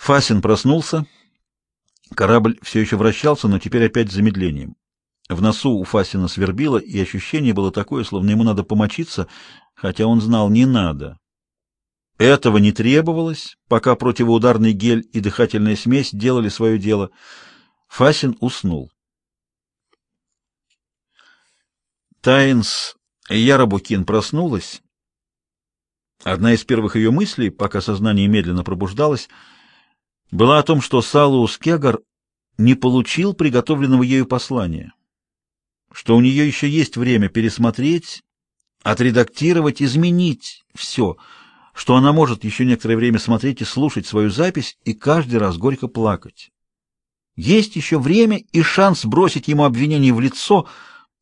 Фасин проснулся. Корабль все еще вращался, но теперь опять с замедлением. В носу у Фасина свербило, и ощущение было такое, словно ему надо помочиться, хотя он знал, не надо. Этого не требовалось, пока противоударный гель и дыхательная смесь делали свое дело. Фасин уснул. Тайнс Ярабукин проснулась. Одна из первых ее мыслей, пока сознание медленно пробуждалось, была о том, что Салуус Кегар не получил приготовленного ею послания, что у нее еще есть время пересмотреть, отредактировать, изменить все, что она может еще некоторое время смотреть и слушать свою запись и каждый раз горько плакать. Есть еще время и шанс бросить ему обвинение в лицо,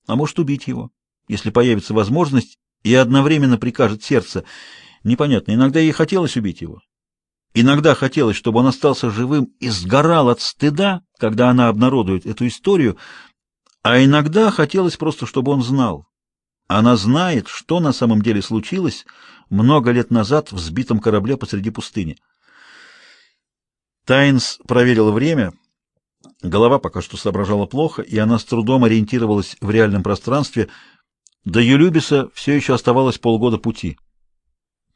а может убить его, если появится возможность, и одновременно прикажет сердце. Непонятно, иногда ей хотелось убить его, Иногда хотелось, чтобы он остался живым и сгорал от стыда, когда она обнародует эту историю, а иногда хотелось просто, чтобы он знал. Она знает, что на самом деле случилось много лет назад в сбитом корабле посреди пустыни. Тайнс проверила время. Голова пока что соображала плохо, и она с трудом ориентировалась в реальном пространстве. До Юлюбиса все еще оставалось полгода пути.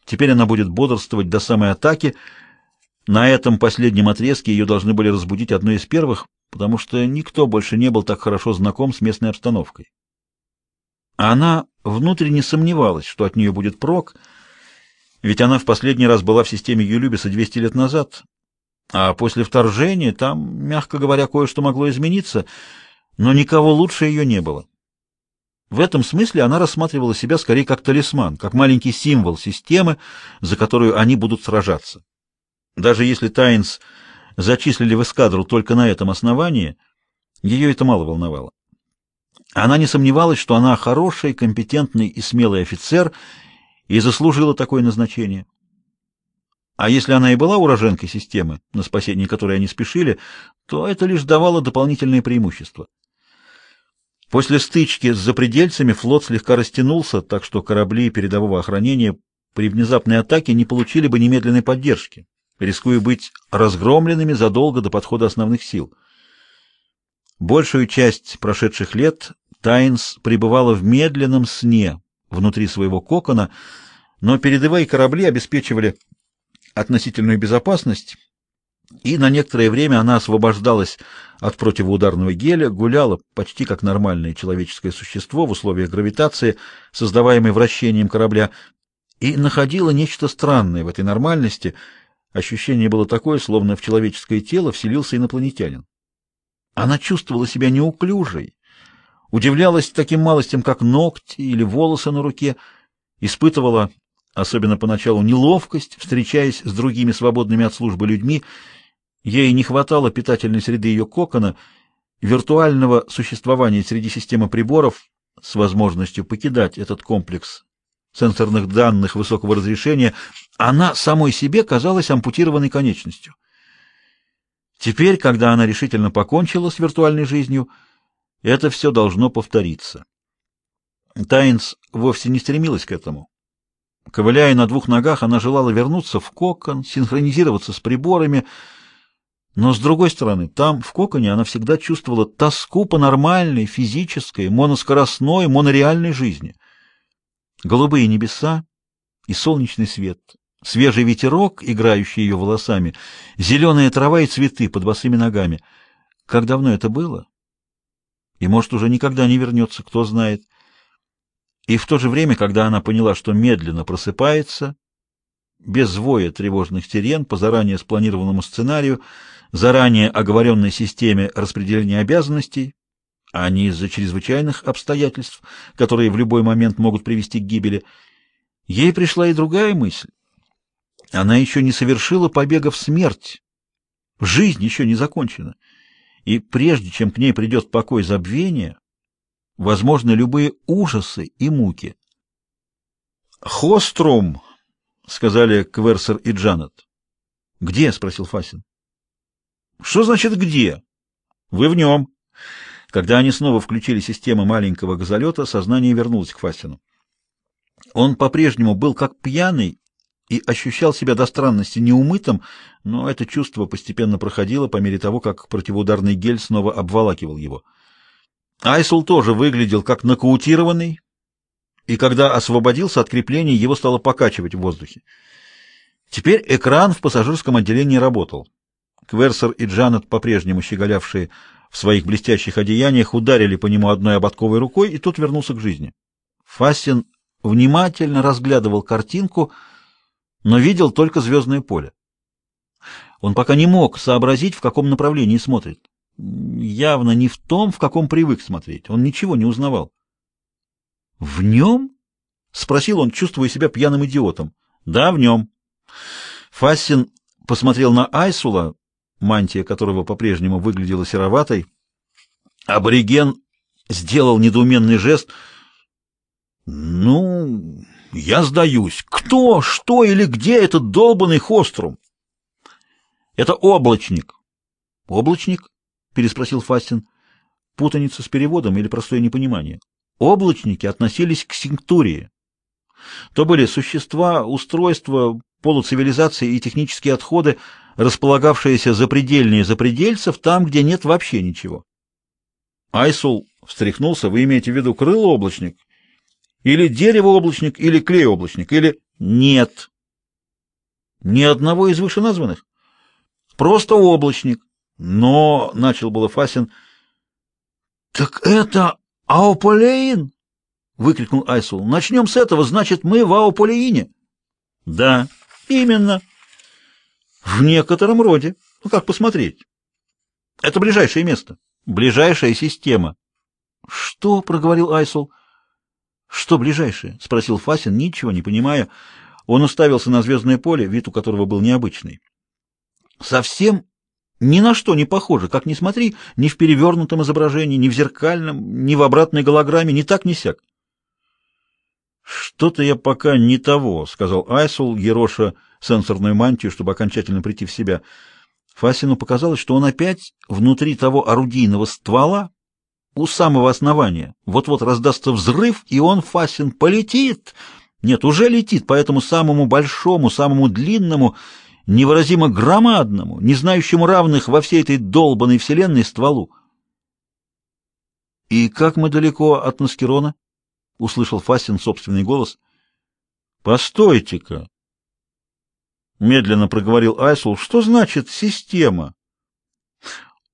Теперь она будет бодрствовать до самой атаки. На этом последнем отрезке ее должны были разбудить одной из первых, потому что никто больше не был так хорошо знаком с местной обстановкой. Она внутренне сомневалась, что от нее будет прок, ведь она в последний раз была в системе Юлюбиса 200 лет назад, а после вторжения там, мягко говоря, кое-что могло измениться, но никого лучше ее не было. В этом смысле она рассматривала себя скорее как талисман, как маленький символ системы, за которую они будут сражаться. Даже если Тайнс зачислили в эскадру только на этом основании, ее это мало волновало. Она не сомневалась, что она хороший, компетентный и смелый офицер и заслужила такое назначение. А если она и была уроженкой системы, на спасение которой они спешили, то это лишь давало дополнительные преимущества. После стычки с запредельцами флот слегка растянулся, так что корабли передового охранения при внезапной атаке не получили бы немедленной поддержки, рискуя быть разгромленными задолго до подхода основных сил. Большую часть прошедших лет Тайнс пребывала в медленном сне внутри своего кокона, но передовые корабли обеспечивали относительную безопасность, и на некоторое время она освобождалась от противоударного геля, гуляла почти как нормальное человеческое существо в условиях гравитации, создаваемой вращением корабля, и находила нечто странное в этой нормальности. Ощущение было такое, словно в человеческое тело вселился инопланетянин. Она чувствовала себя неуклюжей, удивлялась таким малостям, как ногти или волосы на руке, испытывала, особенно поначалу, неловкость, встречаясь с другими свободными от службы людьми, Ей не хватало питательной среды ее кокона, виртуального существования среди системы приборов с возможностью покидать этот комплекс сенсорных данных высокого разрешения, она самой себе казалась ампутированной конечностью. Теперь, когда она решительно покончила с виртуальной жизнью, это все должно повториться. Тайнс вовсе не стремилась к этому. Ковыляя на двух ногах, она желала вернуться в кокон, синхронизироваться с приборами, но, с другой стороны, там, в коконе, она всегда чувствовала тоску по нормальной, физической, моноскоростной, монореальной жизни. Голубые небеса и солнечный свет, свежий ветерок, играющий ее волосами, зеленая трава и цветы под босыми ногами. Как давно это было? И, может, уже никогда не вернется, кто знает. И в то же время, когда она поняла, что медленно просыпается, без воя тревожных сирен, по заранее спланированному сценарию, заранее оговоренной системе распределения обязанностей, а не из-за чрезвычайных обстоятельств, которые в любой момент могут привести к гибели, ей пришла и другая мысль. Она еще не совершила побега в смерть. Жизнь еще не закончена. И прежде чем к ней придет покой забвения, возможны любые ужасы и муки. «Хострум!» — сказали Кверсер и Джанет. «Где?» — спросил Фасин. Что значит где? Вы в нем. Когда они снова включили систему маленького газолета, сознание вернулось к Фастину. Он по-прежнему был как пьяный и ощущал себя до странности неумытым, но это чувство постепенно проходило по мере того, как противоударный гель снова обволакивал его. Айсул тоже выглядел как нокаутированный, и когда освободился от крепления, его стало покачивать в воздухе. Теперь экран в пассажирском отделении работал. Кверсер и Джанет, по-прежнему щеголявшие в своих блестящих одеяниях, ударили по нему одной ободковой рукой, и тот вернулся к жизни. Фастин внимательно разглядывал картинку, но видел только звездное поле. Он пока не мог сообразить, в каком направлении смотрит. Явно не в том, в каком привык смотреть. Он ничего не узнавал. «В нем?» — спросил он, чувствуя себя пьяным идиотом. «Да, в нем». Фассин посмотрел на Айсула, мантия которого по-прежнему выглядела сероватой. Абориген сделал недоуменный жест. «Ну, я сдаюсь. Кто, что или где этот долбанный хострум?» «Это облачник». «Облачник?» — переспросил Фастин. «Путаница с переводом или простое непонимание?» Облачники относились к синктурии. То были существа, устройства, полуцивилизации и технические отходы, располагавшиеся запредельнее запредельцев, там, где нет вообще ничего. Айсул встряхнулся. Вы имеете в виду крылооблачник? Или дерево-облачник, или клей-облачник, или... Нет. Ни одного из вышеназванных. Просто облачник. Но, — начал было Фасин, — так это Ауполеин? — выкрикнул Айсул. — Начнем с этого, значит, мы в Ауполеине. — Да, именно. В некотором роде. Ну, как посмотреть? Это ближайшее место. Ближайшая система. — Что? — проговорил Айсул. — Что ближайшее? — спросил Фасин, ничего не понимая. Он уставился на звездное поле, вид у которого был необычный. Совсем ни на что не похоже, как ни смотри, ни в перевернутом изображении, ни в зеркальном, ни в обратной голограмме, ни так, ни сяк. «Что-то я пока не того», — сказал Айсул, ероша сенсорную мантию, чтобы окончательно прийти в себя. Фасину показалось, что он опять внутри того орудийного ствола, у самого основания. Вот-вот раздастся взрыв, и он, Фасин, полетит. Нет, уже летит по этому самому большому, самому длинному, невыразимо громадному, не знающему равных во всей этой долбанной вселенной стволу. «И как мы далеко от Наскерона?» — услышал Фастин собственный голос. «Постойте-ка!» Медленно проговорил Айсул. «Что значит система?»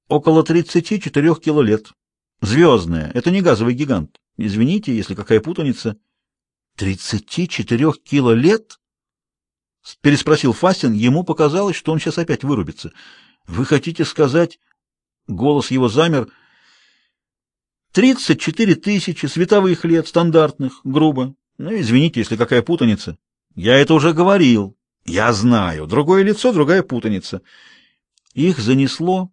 «Около тридцати четырех килолет. Звездная. Это не газовый гигант. Извините, если какая путаница». «Тридцати четырех килолет?» — переспросил Фастин. Ему показалось, что он сейчас опять вырубится. «Вы хотите сказать...» Голос его замер. «Тридцать четыре тысячи световых лет, стандартных, грубо. Ну, извините, если какая путаница. Я это уже говорил. Я знаю. Другое лицо, другая путаница. Их занесло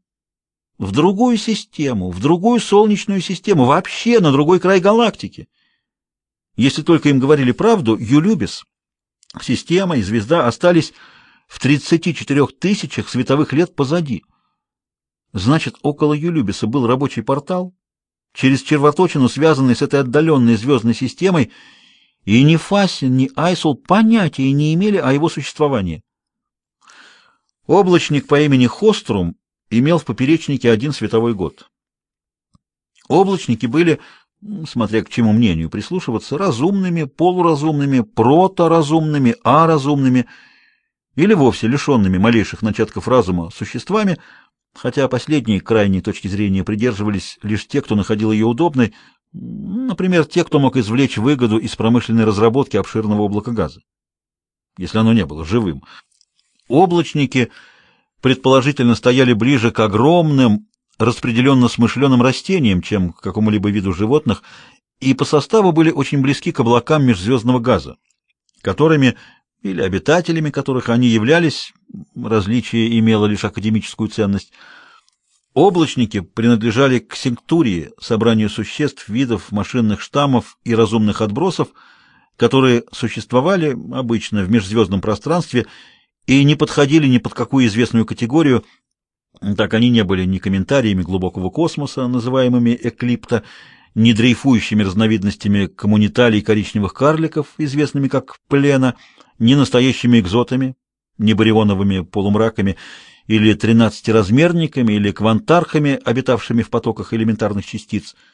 в другую систему, в другую солнечную систему, вообще на другой край галактики. Если только им говорили правду, Юлюбис Система и звезда остались в 34 тысячах световых лет позади. Значит, около Юлюбиса был рабочий портал, через червоточину, связанный с этой отдаленной звездной системой, и ни Фасин, ни Айсул понятия не имели о его существовании. Облачник по имени Хострум имел в поперечнике один световой год. Облачники были смотря к чему мнению прислушиваться, разумными, полуразумными, проторазумными, аразумными или вовсе лишенными малейших начатков разума существами, хотя последние крайней точки зрения придерживались лишь те, кто находил ее удобной, например, те, кто мог извлечь выгоду из промышленной разработки обширного облака газа, если оно не было живым. Облачники предположительно стояли ближе к огромным распределенно смышленым растением, чем к какому-либо виду животных, и по составу были очень близки к облакам межзвездного газа, которыми или обитателями которых они являлись, различие имело лишь академическую ценность. Облачники принадлежали к синктурии, собранию существ, видов, машинных штаммов и разумных отбросов, которые существовали обычно в межзвездном пространстве и не подходили ни под какую известную категорию, так они не были ни комментариями глубокого космоса, называемыми эклипта, ни дрейфующими разновидностями коммуниталий коричневых карликов, известными как плена, ни настоящими экзотами, ни барионовыми полумраками или тринадцатиразмерниками или квантархами, обитавшими в потоках элементарных частиц –